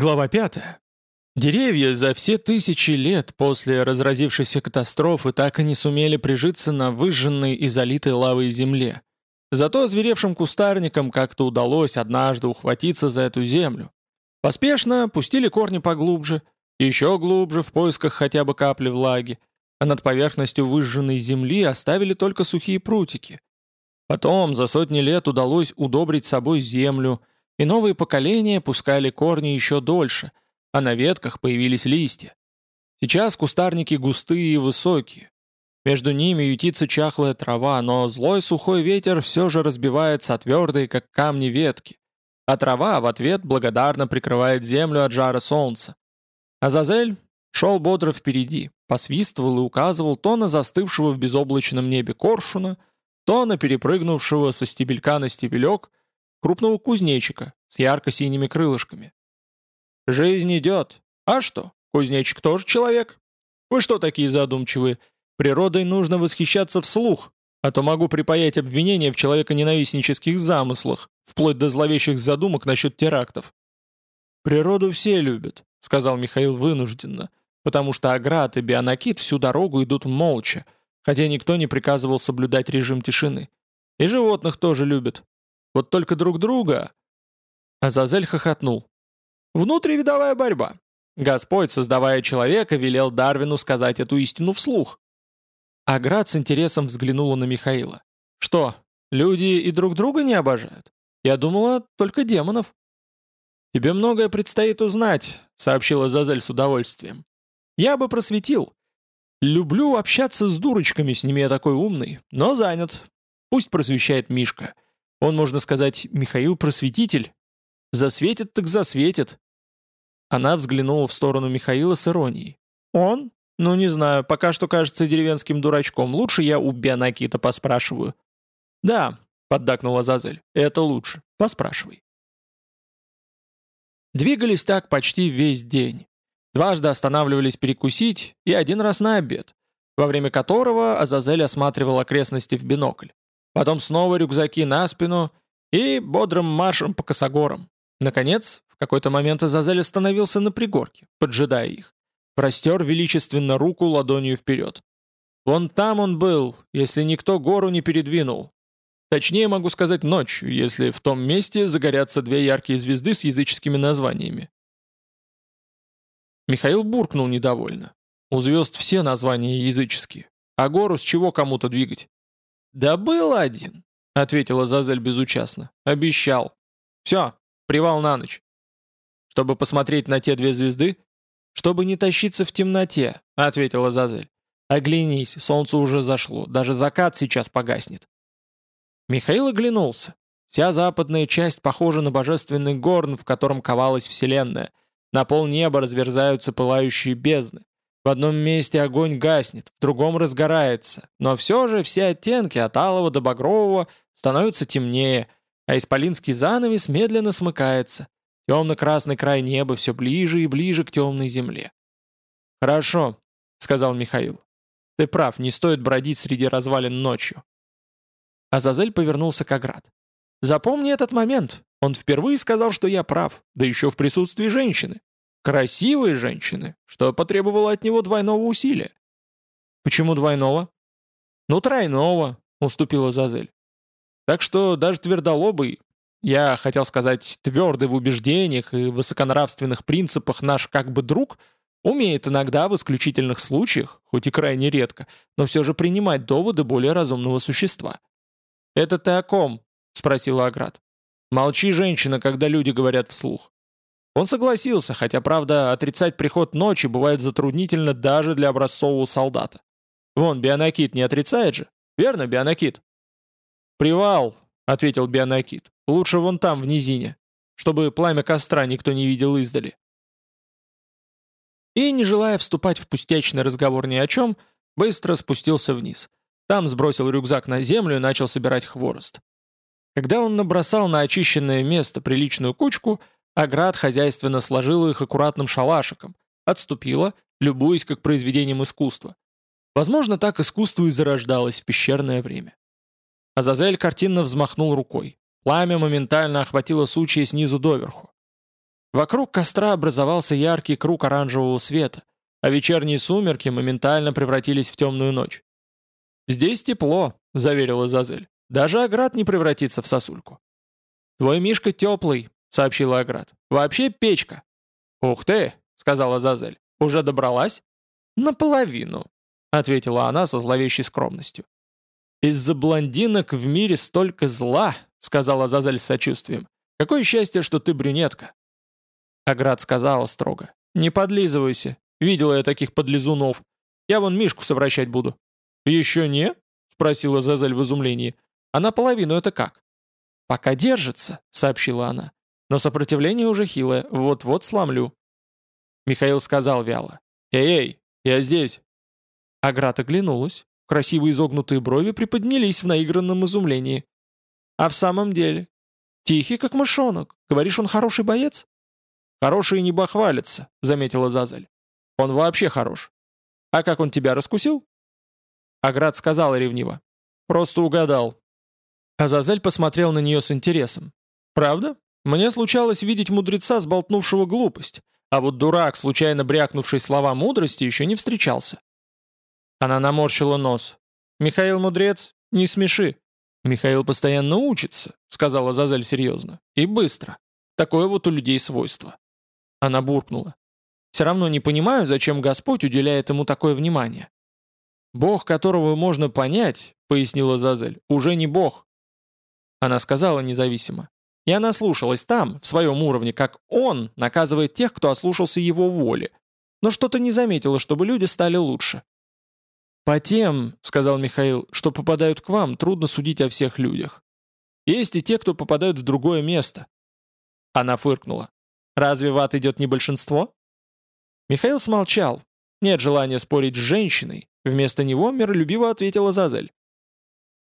Глава 5. Деревья за все тысячи лет после разразившейся катастрофы так и не сумели прижиться на выжженной и залитой лавой земле. Зато озверевшим кустарникам как-то удалось однажды ухватиться за эту землю. Поспешно пустили корни поглубже, еще глубже в поисках хотя бы капли влаги, а над поверхностью выжженной земли оставили только сухие прутики. Потом за сотни лет удалось удобрить собой землю – и новые поколения пускали корни еще дольше, а на ветках появились листья. Сейчас кустарники густые и высокие. Между ними ютится чахлая трава, но злой сухой ветер все же разбивается о твердые, как камни, ветки. А трава в ответ благодарно прикрывает землю от жара солнца. Азазель шел бодро впереди, посвистывал и указывал то на застывшего в безоблачном небе коршуна, то на перепрыгнувшего со стебелька на стебелек крупного кузнечика с ярко-синими крылышками. «Жизнь идет. А что, кузнечик тоже человек? Вы что такие задумчивые? Природой нужно восхищаться вслух, а то могу припаять обвинения в человеконенавистнических замыслах, вплоть до зловещих задумок насчет терактов». «Природу все любят», — сказал Михаил вынужденно, потому что Аград и Бионакит всю дорогу идут молча, хотя никто не приказывал соблюдать режим тишины. И животных тоже любят, вот только друг друга...» Азазель хохотнул. «Внутривидовая борьба. Господь, создавая человека, велел Дарвину сказать эту истину вслух». Аград с интересом взглянула на Михаила. «Что, люди и друг друга не обожают? Я думала, только демонов». «Тебе многое предстоит узнать», — сообщила Зазель с удовольствием. «Я бы просветил. Люблю общаться с дурочками, с ними я такой умный, но занят. Пусть просвещает Мишка. Он, можно сказать, Михаил Просветитель. Засветит так засветит. Она взглянула в сторону Михаила с иронией. Он? Ну, не знаю, пока что кажется деревенским дурачком. Лучше я у Бионакита поспрашиваю. Да, поддакнула Зазель, это лучше. Поспрашивай. Двигались так почти весь день. Дважды останавливались перекусить и один раз на обед, во время которого Азазель осматривал окрестности в бинокль. Потом снова рюкзаки на спину и бодрым маршем по косогорам. Наконец, в какой-то момент Азазель остановился на пригорке, поджидая их. Простер величественно руку ладонью вперед. Вон там он был, если никто гору не передвинул. Точнее могу сказать ночью, если в том месте загорятся две яркие звезды с языческими названиями. Михаил буркнул недовольно. У звезд все названия языческие. А гору с чего кому-то двигать? «Да был один», — ответила Зазель безучастно. «Обещал. Все, привал на ночь». «Чтобы посмотреть на те две звезды?» «Чтобы не тащиться в темноте», — ответила Зазель. «Оглянись, солнце уже зашло, даже закат сейчас погаснет». Михаил оглянулся. Вся западная часть похожа на божественный горн, в котором ковалась Вселенная. На полнеба разверзаются пылающие бездны. В одном месте огонь гаснет, в другом разгорается, но все же все оттенки от алого до багрового становятся темнее, а исполинский занавес медленно смыкается. Темно-красный край неба все ближе и ближе к темной земле. «Хорошо», — сказал Михаил. «Ты прав, не стоит бродить среди развалин ночью». Азазель повернулся к Аград. «Запомни этот момент. Он впервые сказал, что я прав, да еще в присутствии женщины. Красивые женщины, что потребовало от него двойного усилия. Почему двойного? Ну, тройного, уступила Зазель. Так что даже твердолобый, я хотел сказать твердый в убеждениях и высоконравственных принципах наш как бы друг, умеет иногда в исключительных случаях, хоть и крайне редко, но все же принимать доводы более разумного существа. «Это ты о ком?» — спросила Аград. «Молчи, женщина, когда люди говорят вслух. Он согласился, хотя, правда, отрицать приход ночи бывает затруднительно даже для образцового солдата. Вон, Бионакит не отрицает же? Верно, Бионакит? «Привал», — ответил Бионакит. «Лучше вон там, в низине, чтобы пламя костра никто не видел издали». И, не желая вступать в пустячный разговор ни о чем, быстро спустился вниз. Там сбросил рюкзак на землю и начал собирать хворост. Когда он набросал на очищенное место приличную кучку — Аград хозяйственно сложила их аккуратным шалашиком, отступила, любуясь как произведением искусства. Возможно, так искусство и зарождалось в пещерное время. Азазель картинно взмахнул рукой. Пламя моментально охватило сучья снизу доверху. Вокруг костра образовался яркий круг оранжевого света, а вечерние сумерки моментально превратились в темную ночь. «Здесь тепло», — заверила Зазель. «Даже Аград не превратится в сосульку». «Твой Мишка теплый», — сообщила Аград. «Вообще печка». «Ух ты», — сказала Зазель. «Уже добралась?» «Наполовину», — ответила она со зловещей скромностью. «Из-за блондинок в мире столько зла», — сказала Зазель с сочувствием. «Какое счастье, что ты брюнетка». Аград сказала строго. «Не подлизывайся. Видела я таких подлизунов. Я вон Мишку совращать буду». «Еще не?» — спросила Зазель в изумлении. «А наполовину это как?» «Пока держится», — сообщила она. «Но сопротивление уже хилое. Вот-вот сломлю». Михаил сказал вяло. «Эй-эй, я здесь». Аград оглянулась. Красивые изогнутые брови приподнялись в наигранном изумлении. «А в самом деле? Тихий, как мышонок. Говоришь, он хороший боец?» «Хороший не бахвалится», — заметила Зазель. «Он вообще хорош. А как он тебя раскусил?» Аград сказал ревниво. «Просто угадал». Азазель посмотрел на нее с интересом. «Правда? Мне случалось видеть мудреца, сболтнувшего глупость, а вот дурак, случайно брякнувший слова мудрости, еще не встречался». Она наморщила нос. «Михаил Мудрец, не смеши». «Михаил постоянно учится», — сказала Зазель серьезно. «И быстро. Такое вот у людей свойство». Она буркнула. «Все равно не понимаю, зачем Господь уделяет ему такое внимание». «Бог, которого можно понять», — пояснила Зазель, — «уже не Бог». Она сказала независимо. И она слушалась там, в своем уровне, как он наказывает тех, кто ослушался его воли. Но что-то не заметила, чтобы люди стали лучше. «По тем, — сказал Михаил, — что попадают к вам, трудно судить о всех людях. Есть и те, кто попадают в другое место». Она фыркнула. «Разве в ад идет не большинство?» Михаил смолчал. Нет желания спорить с женщиной. Вместо него миролюбиво ответила Зазель.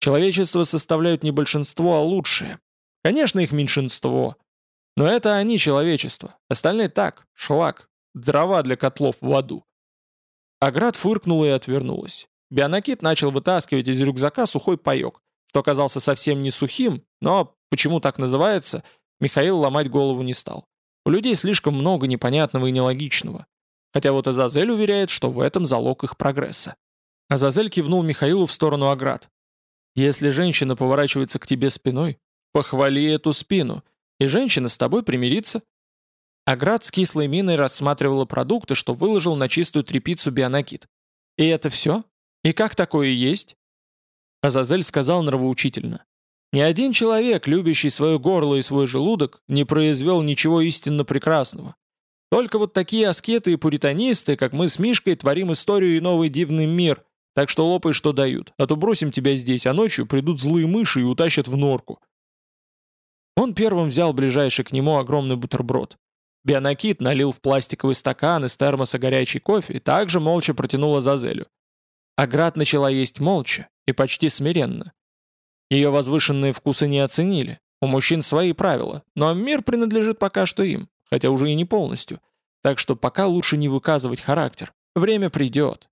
Человечество составляют не большинство, а лучшее. Конечно, их меньшинство. Но это они человечество. Остальные так, шлак, дрова для котлов в аду. Аград фыркнула и отвернулась. Бионакит начал вытаскивать из рюкзака сухой паек, что оказался совсем не сухим, но почему так называется, Михаил ломать голову не стал. У людей слишком много непонятного и нелогичного. Хотя вот Азазель уверяет, что в этом залог их прогресса. Азазель кивнул Михаилу в сторону оград. «Если женщина поворачивается к тебе спиной, похвали эту спину, и женщина с тобой примирится». Аград с кислой миной рассматривала продукты, что выложил на чистую трепицу Бионакит. «И это все? И как такое есть?» Азазель сказал нравоучительно. «Ни один человек, любящий свое горло и свой желудок, не произвел ничего истинно прекрасного. Только вот такие аскеты и пуританисты, как мы с Мишкой, творим историю и новый дивный мир, так что лопай, что дают, а то бросим тебя здесь, а ночью придут злые мыши и утащат в норку». Он первым взял ближайший к нему огромный бутерброд. Бионакит налил в пластиковый стакан из термоса горячий кофе и также молча протянула Зазелю. Аград начала есть молча и почти смиренно. Ее возвышенные вкусы не оценили. У мужчин свои правила, но мир принадлежит пока что им хотя уже и не полностью. Так что пока лучше не выказывать характер. Время придет.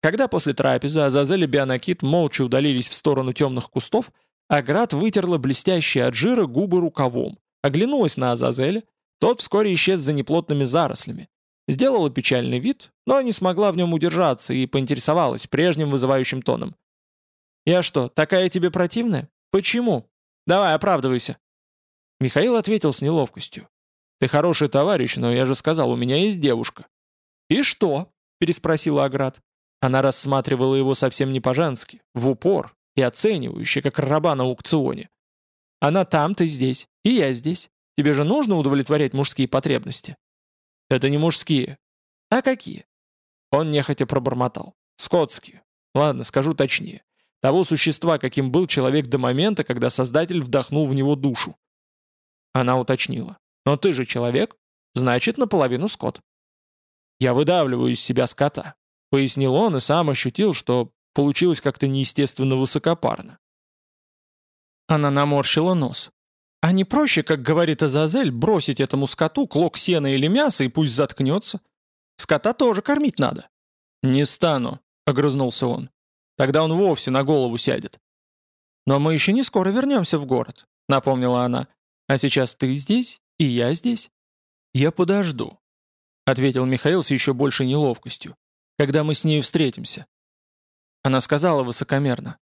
Когда после трапезы Азазель и Бионакит молча удалились в сторону темных кустов, Аград вытерла блестящие от жира губы рукавом, оглянулась на Азазеля, тот вскоре исчез за неплотными зарослями. Сделала печальный вид, но не смогла в нем удержаться и поинтересовалась прежним вызывающим тоном. «Я что, такая тебе противная? Почему? Давай, оправдывайся». Михаил ответил с неловкостью. «Ты хороший товарищ, но я же сказал, у меня есть девушка». «И что?» — переспросила Аград. Она рассматривала его совсем не по-женски, в упор и оценивающе, как раба на аукционе. «Она там, ты здесь, и я здесь. Тебе же нужно удовлетворять мужские потребности». «Это не мужские». «А какие?» Он нехотя пробормотал. «Скотские. Ладно, скажу точнее. Того существа, каким был человек до момента, когда Создатель вдохнул в него душу». Она уточнила. Но ты же человек, значит, наполовину скот. Я выдавливаю из себя скота, пояснил он и сам ощутил, что получилось как-то неестественно высокопарно. Она наморщила нос. А не проще, как говорит Азазель, бросить этому скоту клок сена или мяса и пусть заткнется? Скота тоже кормить надо. Не стану, огрызнулся он. Тогда он вовсе на голову сядет. Но мы еще не скоро вернемся в город, напомнила она. А сейчас ты здесь, и я здесь. «Я подожду», — ответил Михаил с еще большей неловкостью, «когда мы с ней встретимся». Она сказала высокомерно.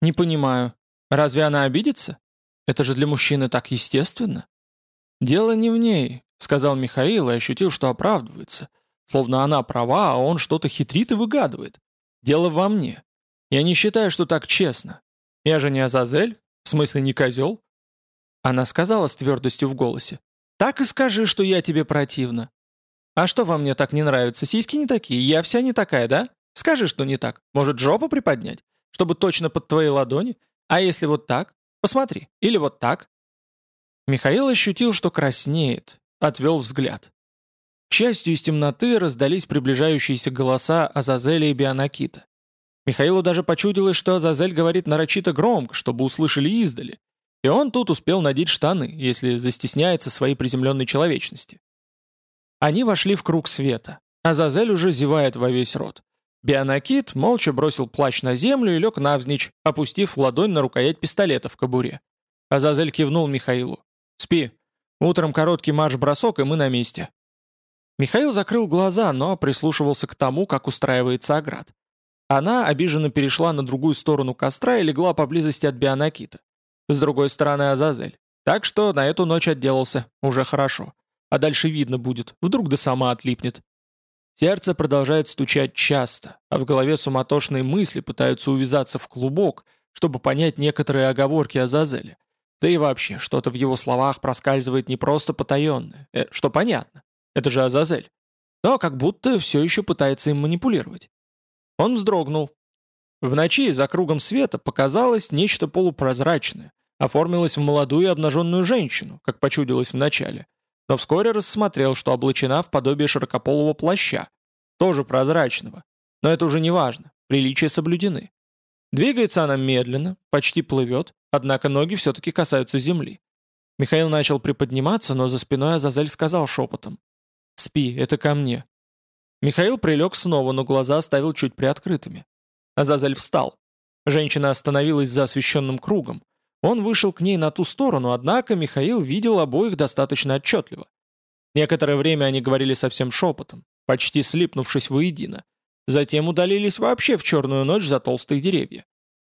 «Не понимаю, разве она обидится? Это же для мужчины так естественно». «Дело не в ней», — сказал Михаил и ощутил, что оправдывается, словно она права, а он что-то хитрит и выгадывает. «Дело во мне. Я не считаю, что так честно. Я же не Азазель, в смысле не козел». Она сказала с твердостью в голосе. «Так и скажи, что я тебе противна». «А что во мне так не нравится? Сиськи не такие, я вся не такая, да? Скажи, что не так. Может, жопу приподнять? Чтобы точно под твои ладони? А если вот так? Посмотри. Или вот так?» Михаил ощутил, что краснеет, отвел взгляд. К счастью, из темноты раздались приближающиеся голоса Азазеля и Бионакита. Михаилу даже почудилось, что Азазель говорит нарочито громко, чтобы услышали издали. И он тут успел надеть штаны, если застесняется своей приземленной человечности. Они вошли в круг света. Азазель уже зевает во весь рот. Бионакит молча бросил плащ на землю и лег навзничь, опустив ладонь на рукоять пистолета в кобуре. Азазель кивнул Михаилу. «Спи. Утром короткий марш-бросок, и мы на месте». Михаил закрыл глаза, но прислушивался к тому, как устраивается оград. Она обиженно перешла на другую сторону костра и легла поблизости от Бионакита. С другой стороны Азазель. Так что на эту ночь отделался. Уже хорошо. А дальше видно будет. Вдруг да сама отлипнет. Сердце продолжает стучать часто, а в голове суматошные мысли пытаются увязаться в клубок, чтобы понять некоторые оговорки Азазеля. Да и вообще, что-то в его словах проскальзывает не просто потаенное, э, что понятно. Это же Азазель. Но как будто все еще пытается им манипулировать. Он вздрогнул. В ночи за кругом света показалось нечто полупрозрачное, оформилось в молодую обнаженную женщину, как почудилось вначале, но вскоре рассмотрел, что облачена в подобие широкополого плаща, тоже прозрачного. Но это уже не важно, приличия соблюдены. Двигается она медленно, почти плывет, однако ноги все-таки касаются земли. Михаил начал приподниматься, но за спиной Азазель сказал шепотом. «Спи, это ко мне. Михаил прилег снова, но глаза оставил чуть приоткрытыми. Азазель встал. Женщина остановилась за освещенным кругом. Он вышел к ней на ту сторону, однако Михаил видел обоих достаточно отчетливо. Некоторое время они говорили совсем шепотом, почти слипнувшись воедино. Затем удалились вообще в черную ночь за толстые деревья.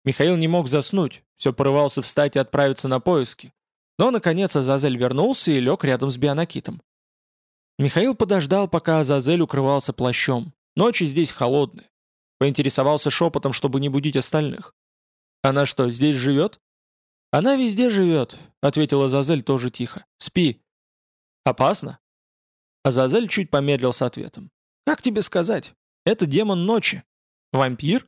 Михаил не мог заснуть, все порывался встать и отправиться на поиски. Но, наконец, Азазель вернулся и лег рядом с Бионакитом. Михаил подождал, пока Азазель укрывался плащом. Ночи здесь холодные. Поинтересовался шепотом, чтобы не будить остальных. «Она что, здесь живет?» «Она везде живет», — ответила Азазель тоже тихо. «Спи». «Опасно?» Азазель чуть помедлил с ответом. «Как тебе сказать? Это демон ночи. Вампир?»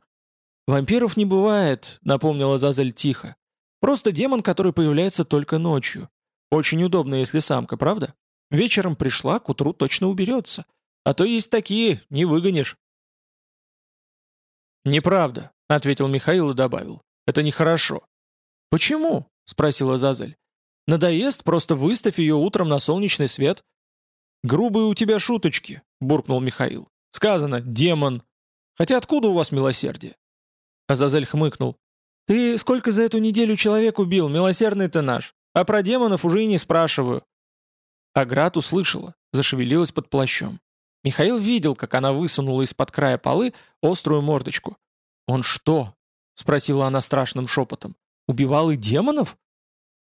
«Вампиров не бывает», — напомнила Азазель тихо. «Просто демон, который появляется только ночью. Очень удобно, если самка, правда?» Вечером пришла, к утру точно уберется. А то есть такие, не выгонишь». «Неправда», — ответил Михаил и добавил. «Это нехорошо». «Почему?» — спросила Зазель. «Надоест, просто выставь ее утром на солнечный свет». «Грубые у тебя шуточки», — буркнул Михаил. «Сказано, демон. Хотя откуда у вас милосердие?» Азазель хмыкнул. «Ты сколько за эту неделю человек убил, милосердный ты наш? А про демонов уже и не спрашиваю. Аград услышала, зашевелилась под плащом. Михаил видел, как она высунула из-под края полы острую мордочку. «Он что?» — спросила она страшным шепотом. «Убивал и демонов?»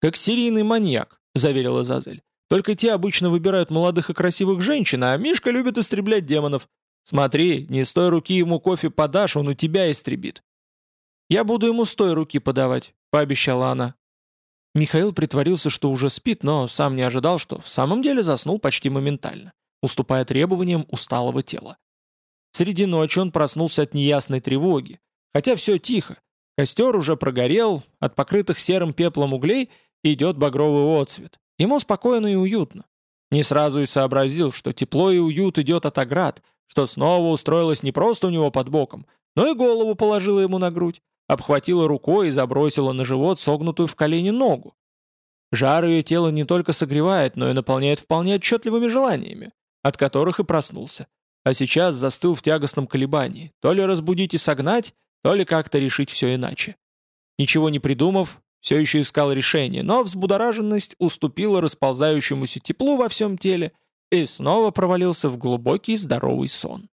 «Как серийный маньяк», — заверила Зазель. «Только те обычно выбирают молодых и красивых женщин, а Мишка любит истреблять демонов. Смотри, не с той руки ему кофе подашь, он у тебя истребит». «Я буду ему с той руки подавать», — пообещала она. Михаил притворился, что уже спит, но сам не ожидал, что в самом деле заснул почти моментально, уступая требованиям усталого тела. Среди ночи он проснулся от неясной тревоги, хотя все тихо. Костер уже прогорел, от покрытых серым пеплом углей идет багровый отцвет. Ему спокойно и уютно. Не сразу и сообразил, что тепло и уют идет от оград, что снова устроилась не просто у него под боком, но и голову положила ему на грудь обхватила рукой и забросила на живот согнутую в колени ногу. Жар ее тела не только согревает, но и наполняет вполне отчетливыми желаниями, от которых и проснулся. А сейчас застыл в тягостном колебании, то ли разбудить и согнать, то ли как-то решить все иначе. Ничего не придумав, все еще искал решение, но взбудораженность уступила расползающемуся теплу во всем теле, и снова провалился в глубокий здоровый сон.